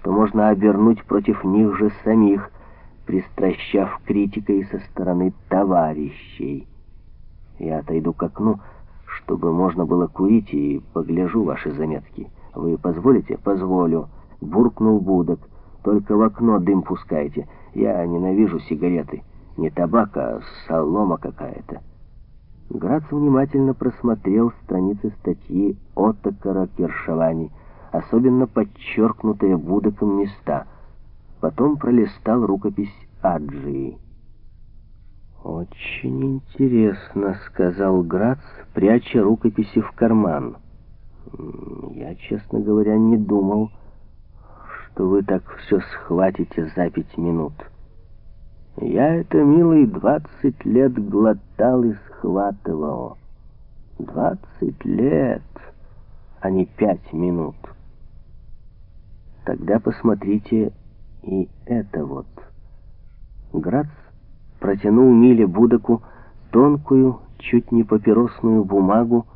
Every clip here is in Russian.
что можно обернуть против них же самих, пристращав критикой со стороны товарищей. Я отойду к окну, чтобы можно было курить, и погляжу ваши заметки. Вы позволите? Позволю. Буркнул Будок. Только в окно дым пускайте. Я ненавижу сигареты. Не табак, а солома какая-то. Грац внимательно просмотрел страницы статьи Оттокара Кершавани, особенно подчеркнутые Будоком места. Потом пролистал рукопись Аджии. «Очень интересно», — сказал Грац, пряча рукописи в карман. «Я, честно говоря, не думал, что вы так все схватите за пять минут». Я это, милый, двадцать лет глотал и схватывал. Двадцать лет, а не пять минут. Тогда посмотрите и это вот. Грац протянул Миле Будаку тонкую, чуть не папиросную бумагу,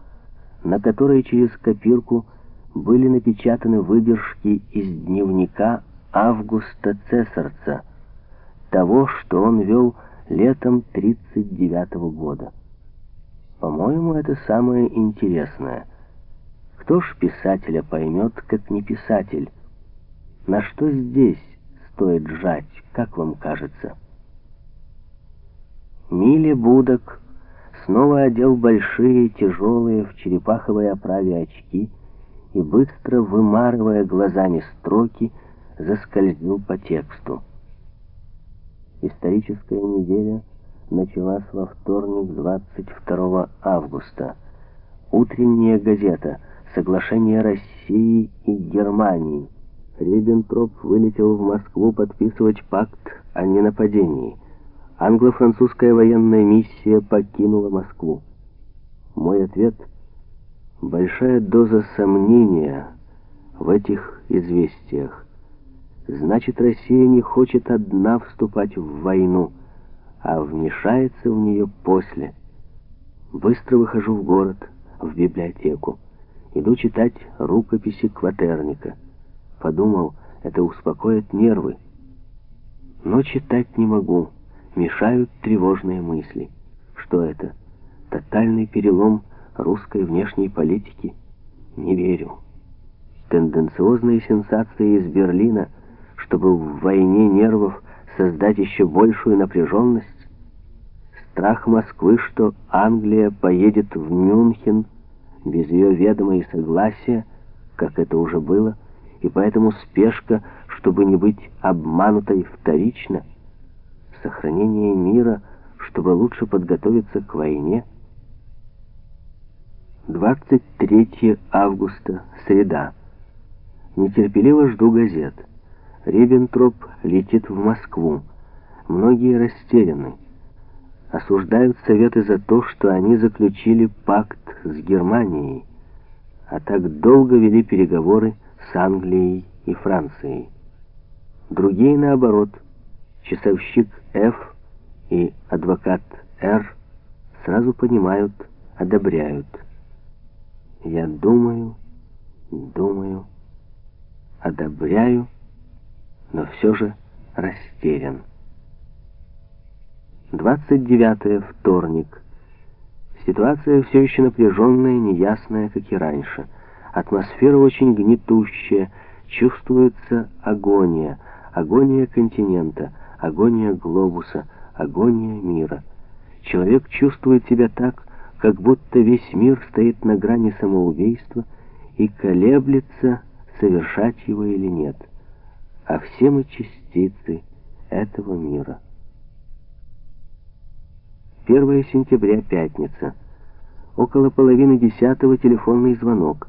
на которой через копирку были напечатаны выдержки из дневника Августа Цесарца, того, что он вел летом 39 -го года. По-моему, это самое интересное. Кто ж писателя поймет, как не писатель? На что здесь стоит жать, как вам кажется? Миле Будок снова одел большие, тяжелые, в черепаховой оправе очки и, быстро вымарывая глазами строки, заскользил по тексту. Историческая неделя началась во вторник, 22 августа. Утренняя газета «Соглашение России и Германии». Риббентроп вылетел в Москву подписывать пакт о ненападении. Англо-французская военная миссия покинула Москву. Мой ответ — большая доза сомнения в этих известиях. Значит, Россия не хочет одна вступать в войну, а вмешается в нее после. Быстро выхожу в город, в библиотеку. Иду читать рукописи Кватерника. Подумал, это успокоит нервы. Но читать не могу. Мешают тревожные мысли. Что это? Тотальный перелом русской внешней политики? Не верю. Тенденциозные сенсации из Берлина — чтобы в войне нервов создать еще большую напряженность? Страх Москвы, что Англия поедет в Мюнхен без ее ведома и согласия, как это уже было, и поэтому спешка, чтобы не быть обманутой вторично, сохранение мира, чтобы лучше подготовиться к войне. 23 августа, среда. Нетерпеливо жду газет. Риббентроп летит в Москву. Многие растеряны. Осуждают Советы за то, что они заключили пакт с Германией, а так долго вели переговоры с Англией и Францией. Другие, наоборот, часовщик Ф и адвокат Р сразу понимают, одобряют. Я думаю, думаю, одобряю, но все же растерян. 29 вторник. Ситуация все еще напряженная, неясная, как и раньше. Атмосфера очень гнетущая, чувствуется агония, агония континента, агония глобуса, агония мира. Человек чувствует себя так, как будто весь мир стоит на грани самоубийства и колеблется, совершать его или нет а все мы частицы этого мира. 1 сентября, пятница. Около половины десятого телефонный звонок.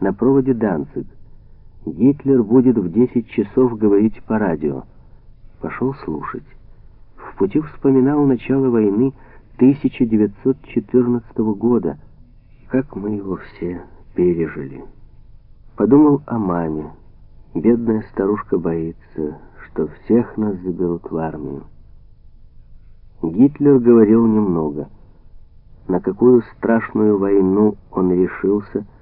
На проводе Данциг. Гитлер будет в 10 часов говорить по радио. Пошел слушать. В пути вспоминал начало войны 1914 года. Как мы его все пережили. Подумал о маме. Бедная старушка боится, что всех нас заберут в армию. Гитлер говорил немного. На какую страшную войну он решился –